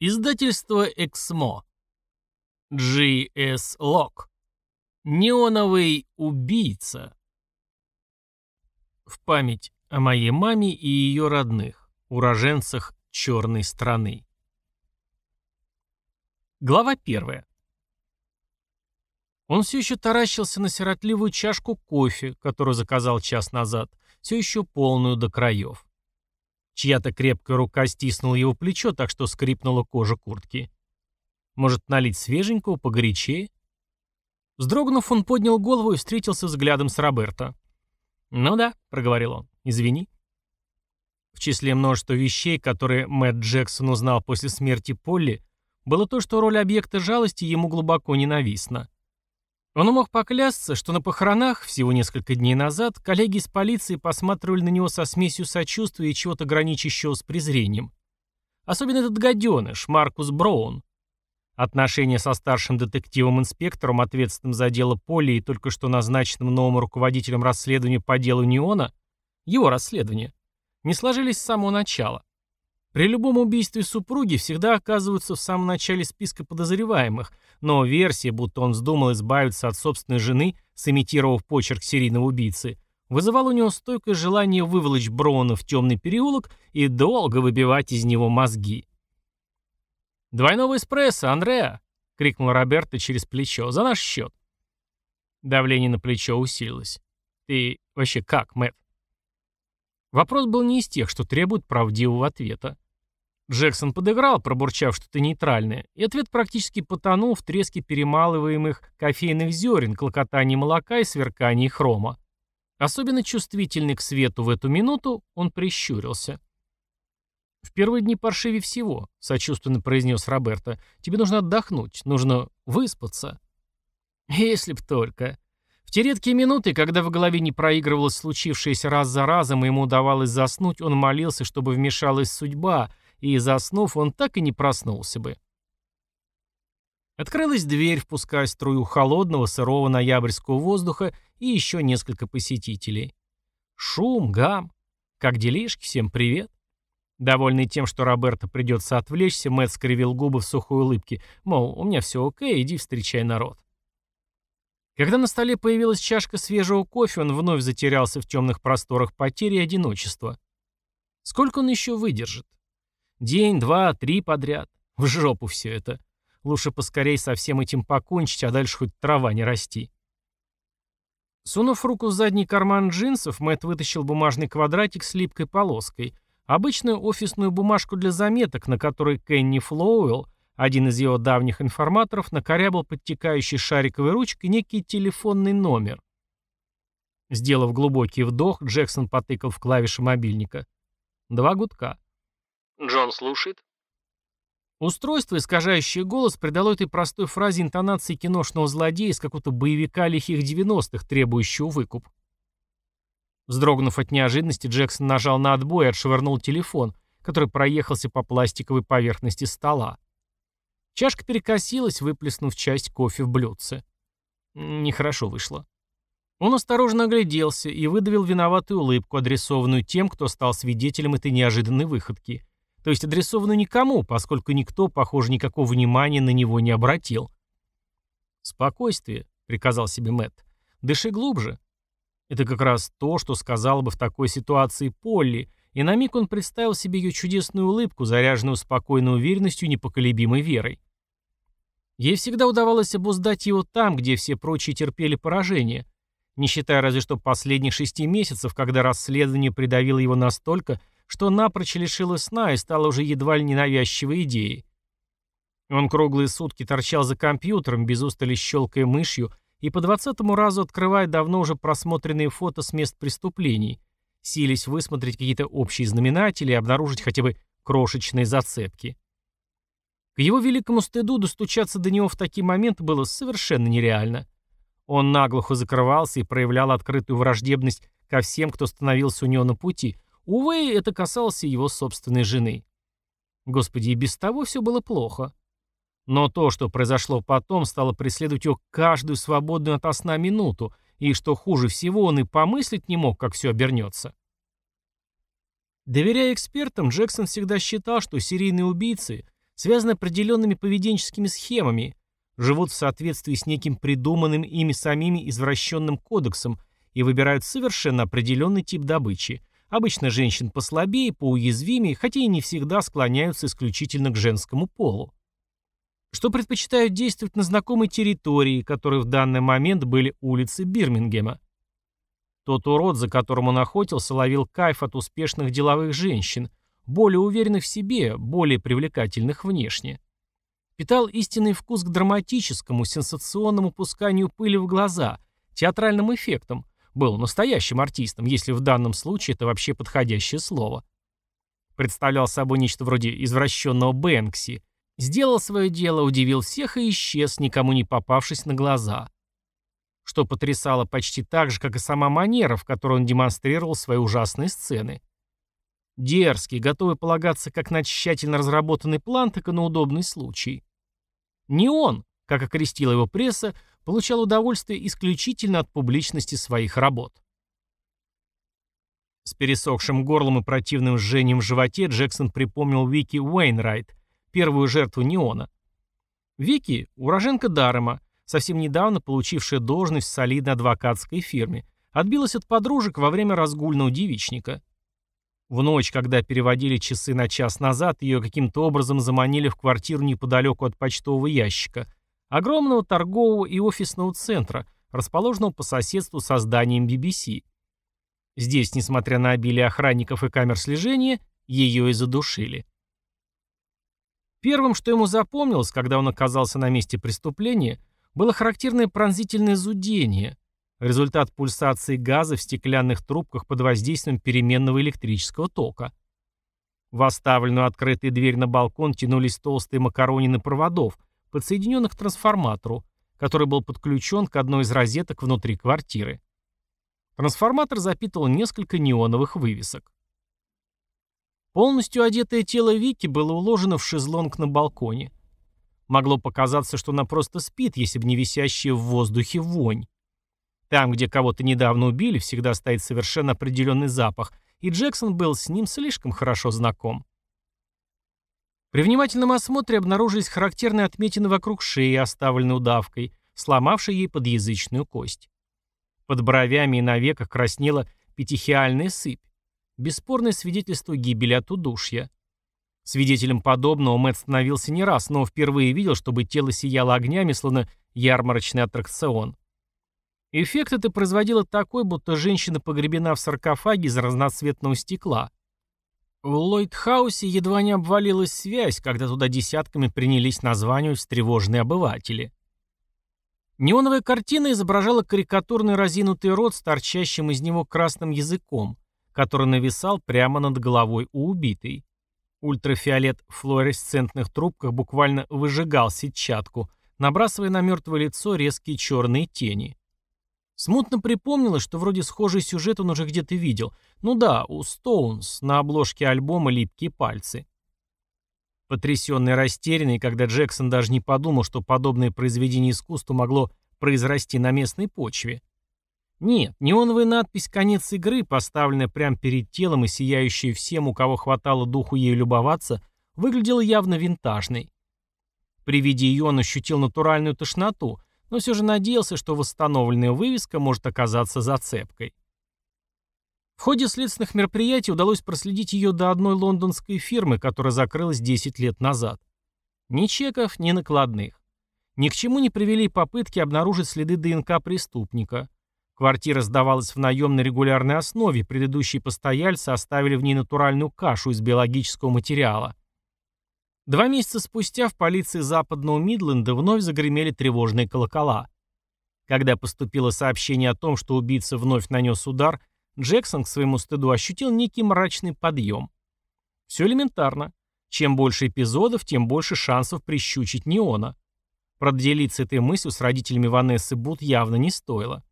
Издательство «Эксмо». G.S. Лок. Неоновый убийца. В память о моей маме и ее родных, уроженцах черной страны. Глава первая. Он все еще таращился на сиротливую чашку кофе, которую заказал час назад, все еще полную до краев. Чья-то крепкая рука стиснула его плечо, так что скрипнула кожа куртки. Может, налить свеженького, погорячее? Вздрогнув, он поднял голову и встретился взглядом с Роберто. «Ну да», — проговорил он, — «извини». В числе множества вещей, которые Мэтт Джексон узнал после смерти Полли, было то, что роль объекта жалости ему глубоко ненавистна. Он мог поклясться, что на похоронах всего несколько дней назад коллеги из полиции посматривали на него со смесью сочувствия и чего-то граничащего с презрением. Особенно этот гаденыш, Маркус Браун. Отношения со старшим детективом-инспектором, ответственным за дело Полли и только что назначенным новым руководителем расследования по делу Неона, его расследования, не сложились с самого начала. При любом убийстве супруги всегда оказываются в самом начале списка подозреваемых, но версия, будто он вздумал избавиться от собственной жены, сымитировав почерк серийного убийцы, вызывала у него стойкое желание выволочь Броуна в темный переулок и долго выбивать из него мозги. «Двойного эспрессо, Андреа!» — крикнул Роберто через плечо. «За наш счет!» Давление на плечо усилилось. «Ты вообще как, Мэтт?» Вопрос был не из тех, что требуют правдивого ответа. Джексон подыграл, пробурчав что-то нейтральное, и ответ практически потонул в треске перемалываемых кофейных зерен, клокотании молока и сверкании хрома. Особенно чувствительный к свету в эту минуту, он прищурился. «В первые дни паршивее всего», — сочувственно произнес Роберто. «Тебе нужно отдохнуть, нужно выспаться». «Если б только», в те редкие минуты, когда в голове не проигрывалось случившееся раз за разом, и ему удавалось заснуть, он молился, чтобы вмешалась судьба, и, заснув, он так и не проснулся бы. Открылась дверь, впуская струю холодного, сырого ноябрьского воздуха и еще несколько посетителей. Шум, гам. Как делишки, всем привет. Довольный тем, что Роберто придется отвлечься, Мэтт скривил губы в сухой улыбке, мол, у меня все окей, иди встречай народ. Когда на столе появилась чашка свежего кофе, он вновь затерялся в темных просторах потери и одиночества. Сколько он еще выдержит? День, два, три подряд. В жопу все это. Лучше поскорей со всем этим покончить, а дальше хоть трава не расти. Сунув руку в задний карман джинсов, Мэтт вытащил бумажный квадратик с липкой полоской. Обычную офисную бумажку для заметок, на которой Кенни Флоуэлл один из его давних информаторов накорябал подтекающей шариковой ручкой некий телефонный номер. Сделав глубокий вдох, Джексон потыкал в клавиши мобильника. Два гудка. «Джон слушает?» Устройство, искажающее голос, придало этой простой фразе интонации киношного злодея из какого-то боевика лихих 90-х, требующего выкуп. Вздрогнув от неожиданности, Джексон нажал на отбой и отшвырнул телефон, который проехался по пластиковой поверхности стола. Чашка перекосилась, выплеснув часть кофе в блюдце. Нехорошо вышло. Он осторожно огляделся и выдавил виноватую улыбку, адресованную тем, кто стал свидетелем этой неожиданной выходки. То есть адресованную никому, поскольку никто, похоже, никакого внимания на него не обратил. «Спокойствие», — приказал себе Мэтт. «Дыши глубже». Это как раз то, что сказала бы в такой ситуации Полли, и на миг он представил себе ее чудесную улыбку, заряженную спокойной уверенностью и непоколебимой верой. Ей всегда удавалось обуздать его там, где все прочие терпели поражение, не считая разве что последних шести месяцев, когда расследование придавило его настолько, что напрочь лишило сна и стало уже едва ли ненавязчивой идеей. Он круглые сутки торчал за компьютером, без устали щелкая мышью, и по двадцатому разу открывая давно уже просмотренные фото с мест преступлений, сились высмотреть какие-то общие знаменатели и обнаружить хотя бы крошечные зацепки. К его великому стыду достучаться до него в такие моменты было совершенно нереально. Он наглухо закрывался и проявлял открытую враждебность ко всем, кто становился у него на пути. Увы, это касалось и его собственной жены. Господи, и без того все было плохо. Но то, что произошло потом, стало преследовать его каждую свободную от сна минуту, и, что хуже всего, он и помыслить не мог, как все обернется. Доверяя экспертам, Джексон всегда считал, что серийные убийцы связаны определенными поведенческими схемами, живут в соответствии с неким придуманным ими самими извращенным кодексом и выбирают совершенно определенный тип добычи. Обычно женщин послабее, поуязвимее, хотя и не всегда склоняются исключительно к женскому полу. Что предпочитают действовать на знакомой территории, которой в данный момент были улицы Бирмингема. Тот урод, за которым он охотился, ловил кайф от успешных деловых женщин, более уверенных в себе, более привлекательных внешне. Питал истинный вкус к драматическому, сенсационному пусканию пыли в глаза, театральным эффектам, был настоящим артистом, если в данном случае это вообще подходящее слово. Представлял собой нечто вроде извращенного Бэнкси, сделал свое дело, удивил всех и исчез, никому не попавшись на глаза что потрясало почти так же, как и сама манера, в которой он демонстрировал свои ужасные сцены. Дерзкий, готовый полагаться как на тщательно разработанный план, так и на удобный случай. Не он, как окрестила его пресса, получал удовольствие исключительно от публичности своих работ. С пересохшим горлом и противным жжением в животе Джексон припомнил Вики Уэйнрайт, первую жертву неона. Вики – уроженка Дарема, совсем недавно получившая должность в солидной адвокатской фирме, отбилась от подружек во время разгульного девичника. В ночь, когда переводили часы на час назад, ее каким-то образом заманили в квартиру неподалеку от почтового ящика, огромного торгового и офисного центра, расположенного по соседству со зданием BBC. Здесь, несмотря на обилие охранников и камер слежения, ее и задушили. Первым, что ему запомнилось, когда он оказался на месте преступления, было характерное пронзительное зудение, результат пульсации газа в стеклянных трубках под воздействием переменного электрического тока. В оставленную открытой дверь на балкон тянулись толстые макаронины проводов, подсоединенных к трансформатору, который был подключен к одной из розеток внутри квартиры. Трансформатор запитывал несколько неоновых вывесок. Полностью одетое тело Вики было уложено в шезлонг на балконе. Могло показаться, что она просто спит, если бы не висящая в воздухе вонь. Там, где кого-то недавно убили, всегда стоит совершенно определенный запах, и Джексон был с ним слишком хорошо знаком. При внимательном осмотре обнаружились характерные отметины вокруг шеи, оставленной удавкой, сломавшей ей подъязычную кость. Под бровями и на веках краснела петихиальная сыпь. Бесспорное свидетельство гибели от удушья. Свидетелем подобного Мэтт становился не раз, но впервые видел, чтобы тело сияло огнями, словно ярмарочный аттракцион. Эффект это производило такой, будто женщина погребена в саркофаге из разноцветного стекла. В Ллойдхаусе едва не обвалилась связь, когда туда десятками принялись названивать встревоженные обыватели. Неоновая картина изображала карикатурный разинутый рот с торчащим из него красным языком, который нависал прямо над головой у убитой. Ультрафиолет в флуоресцентных трубках буквально выжигал сетчатку, набрасывая на мертвое лицо резкие черные тени. Смутно припомнилось, что вроде схожий сюжет он уже где-то видел. Ну да, у Стоунс, на обложке альбома «Липкие пальцы». Потрясенный и растерянный, когда Джексон даже не подумал, что подобное произведение искусства могло произрасти на местной почве. Нет, неоновая надпись «Конец игры», поставленная прямо перед телом и сияющая всем, у кого хватало духу ею любоваться, выглядела явно винтажной. При виде ее он ощутил натуральную тошноту, но все же надеялся, что восстановленная вывеска может оказаться зацепкой. В ходе следственных мероприятий удалось проследить ее до одной лондонской фирмы, которая закрылась 10 лет назад. Ни чеков, ни накладных. Ни к чему не привели попытки обнаружить следы ДНК преступника. Квартира сдавалась в наем на регулярной основе, предыдущие постояльцы оставили в ней натуральную кашу из биологического материала. Два месяца спустя в полиции западного Мидленда вновь загремели тревожные колокола. Когда поступило сообщение о том, что убийца вновь нанес удар, Джексон к своему стыду ощутил некий мрачный подъем. Все элементарно. Чем больше эпизодов, тем больше шансов прищучить Неона. Проделиться этой мыслью с родителями Ванессы Бут явно не стоило.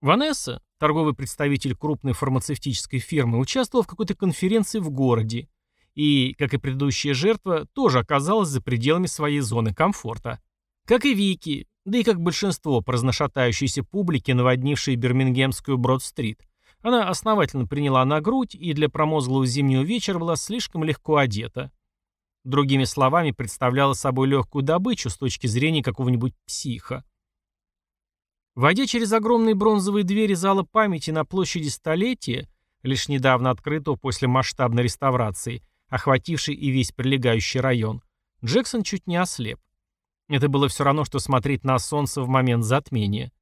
Ванесса, торговый представитель крупной фармацевтической фирмы, участвовала в какой-то конференции в городе и, как и предыдущая жертва, тоже оказалась за пределами своей зоны комфорта. Как и Вики, да и как большинство прознашатающейся публики, наводнившей Бирмингемскую Брод-стрит, она основательно приняла на грудь и для промозглого зимнего вечера была слишком легко одета. Другими словами, представляла собой легкую добычу с точки зрения какого-нибудь психа. Войдя через огромные бронзовые двери зала памяти на площади Столетия, лишь недавно открытого после масштабной реставрации, охватившей и весь прилегающий район, Джексон чуть не ослеп. Это было все равно, что смотреть на солнце в момент затмения.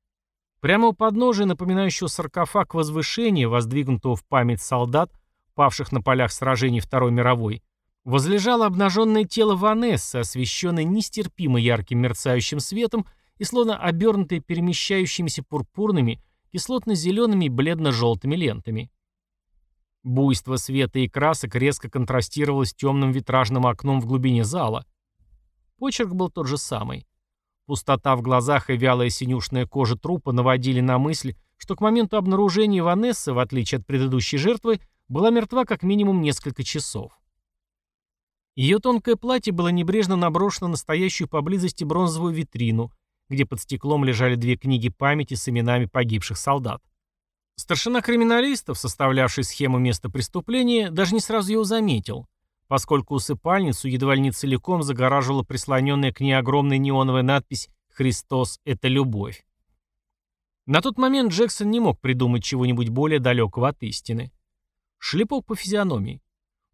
Прямо у подножия, напоминающего саркофаг возвышения, воздвигнутого в память солдат, павших на полях сражений Второй мировой, возлежало обнаженное тело Ванессы, освещенное нестерпимо ярким мерцающим светом и словно обернутое перемещающимися пурпурными, кислотно-зелеными и бледно-желтыми лентами. Буйство света и красок резко контрастировало с темным витражным окном в глубине зала. Почерк был тот же самый. Пустота в глазах и вялая синюшная кожа трупа наводили на мысль, что к моменту обнаружения Ванессы, в отличие от предыдущей жертвы, была мертва как минимум несколько часов. Ее тонкое платье было небрежно наброшено на стоящую поблизости бронзовую витрину, где под стеклом лежали две книги памяти с именами погибших солдат. Старшина криминалистов, составлявший схему места преступления, даже не сразу его заметил, поскольку усыпальницу едва ли не целиком загораживала прислоненная к ней огромная неоновая надпись «Христос – это любовь». На тот момент Джексон не мог придумать чего-нибудь более далекого от истины. Шлепок по физиономии.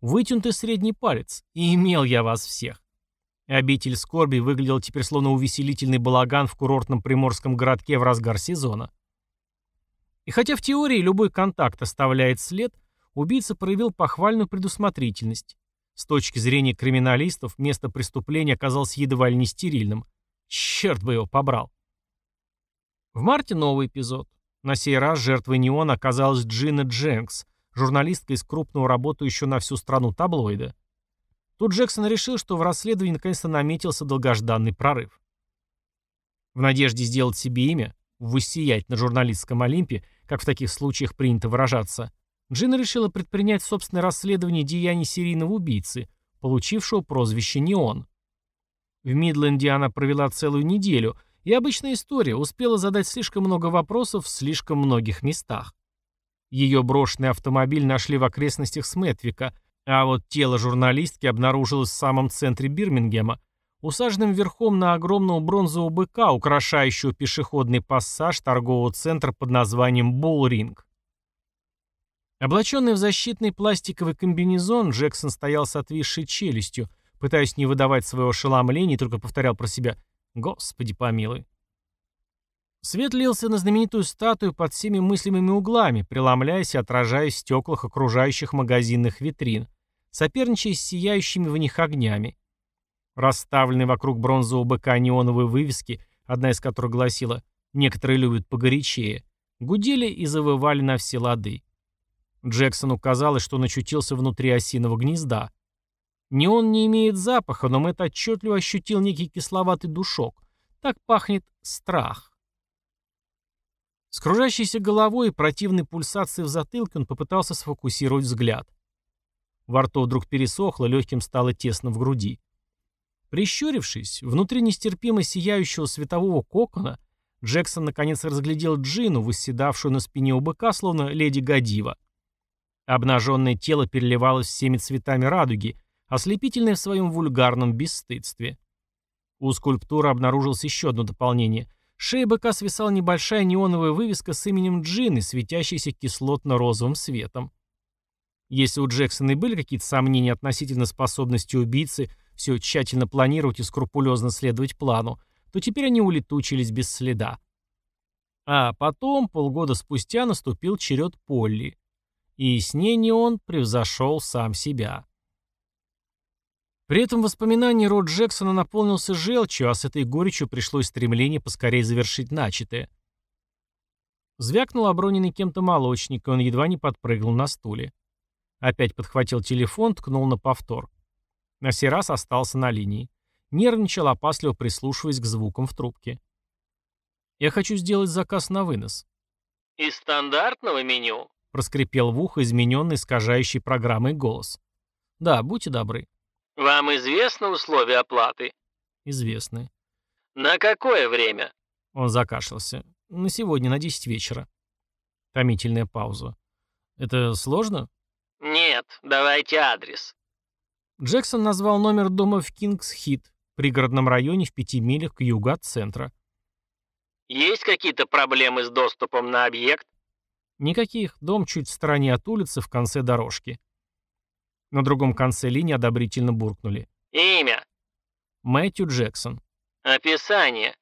Вытянутый средний палец. И имел я вас всех. Обитель скорби выглядел теперь словно увеселительный балаган в курортном приморском городке в разгар сезона. И хотя в теории любой контакт оставляет след, убийца проявил похвальную предусмотрительность. С точки зрения криминалистов, место преступления оказалось едва ли не стерильным. Черт бы его побрал. В марте новый эпизод. На сей раз жертвой неона оказалась Джина Дженкс, журналистка из крупного работающего на всю страну таблоида. Тут Джексон решил, что в расследовании наконец-то наметился долгожданный прорыв. В надежде сделать себе имя, высиять на журналистском Олимпе, как в таких случаях принято выражаться, Джина решила предпринять собственное расследование деяний серийного убийцы, получившего прозвище «Неон». В Мидленде она провела целую неделю, и обычная история успела задать слишком много вопросов в слишком многих местах. Ее брошенный автомобиль нашли в окрестностях Сметвика, а вот тело журналистки обнаружилось в самом центре Бирмингема, усаженным верхом на огромного бронзового быка, украшающего пешеходный пассаж торгового центра под названием Булринг. Облаченный в защитный пластиковый комбинезон, Джексон стоял с отвисшей челюстью, пытаясь не выдавать своего ошеломления, только повторял про себя «Господи помилуй». Свет лился на знаменитую статую под всеми мыслимыми углами, преломляясь и отражаясь в стеклах окружающих магазинных витрин, соперничая с сияющими в них огнями. Расставленные вокруг бронзового быка неоновые вывески, одна из которых гласила «Некоторые любят погорячее», гудели и завывали на все лады. Джексону казалось, что он очутился внутри осиного гнезда. Неон не имеет запаха, но Мэтт отчетливо ощутил некий кисловатый душок. Так пахнет страх. С кружащейся головой и противной пульсацией в затылке он попытался сфокусировать взгляд. Во рту вдруг пересохло, легким стало тесно в груди. Прищурившись, внутри нестерпимо сияющего светового кокона, Джексон наконец разглядел Джину, восседавшую на спине у быка, словно леди Гадива. Обнаженное тело переливалось всеми цветами радуги, ослепительное в своем вульгарном бесстыдстве. У скульптуры обнаружилось еще одно дополнение. Шея быка свисала небольшая неоновая вывеска с именем Джины, светящейся кислотно-розовым светом. Если у Джексона и были какие-то сомнения относительно способности убийцы все тщательно планировать и скрупулезно следовать плану, то теперь они улетучились без следа. А потом, полгода спустя, наступил черед Полли. И с ней не он превзошел сам себя. При этом воспоминание Род Джексона наполнился желчью, а с этой горечью пришлось стремление поскорее завершить начатое. Звякнул оброненный кем-то молочник, и он едва не подпрыгнул на стуле. Опять подхватил телефон, ткнул на повтор. На сей раз остался на линии. Нервничал, опасливо прислушиваясь к звукам в трубке. «Я хочу сделать заказ на вынос». «Из стандартного меню?» — проскрипел в ухо измененный искажающий программой голос. «Да, будьте добры». «Вам известны условия оплаты?» «Известны». «На какое время?» Он закашлялся. «На сегодня, на 10 вечера». Томительная пауза. «Это сложно?» «Нет, давайте адрес». Джексон назвал номер дома в Кингс-Хит, пригородном районе в пяти милях к югу от центра. Есть какие-то проблемы с доступом на объект? Никаких. Дом чуть в стороне от улицы, в конце дорожки. На другом конце линии одобрительно буркнули. Имя? Мэтью Джексон. Описание?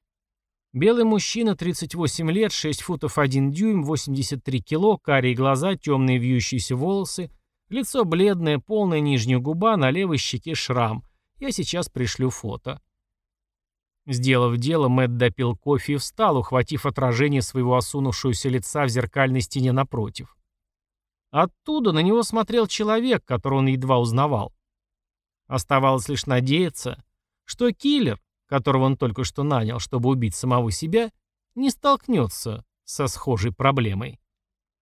Белый мужчина, 38 лет, 6 футов 1 дюйм, 83 кило, карие глаза, темные вьющиеся волосы, лицо бледное, полная нижняя губа, на левой щеке шрам. Я сейчас пришлю фото. Сделав дело, Мэтт допил кофе и встал, ухватив отражение своего осунувшегося лица в зеркальной стене напротив. Оттуда на него смотрел человек, которого он едва узнавал. Оставалось лишь надеяться, что киллер, которого он только что нанял, чтобы убить самого себя, не столкнется со схожей проблемой.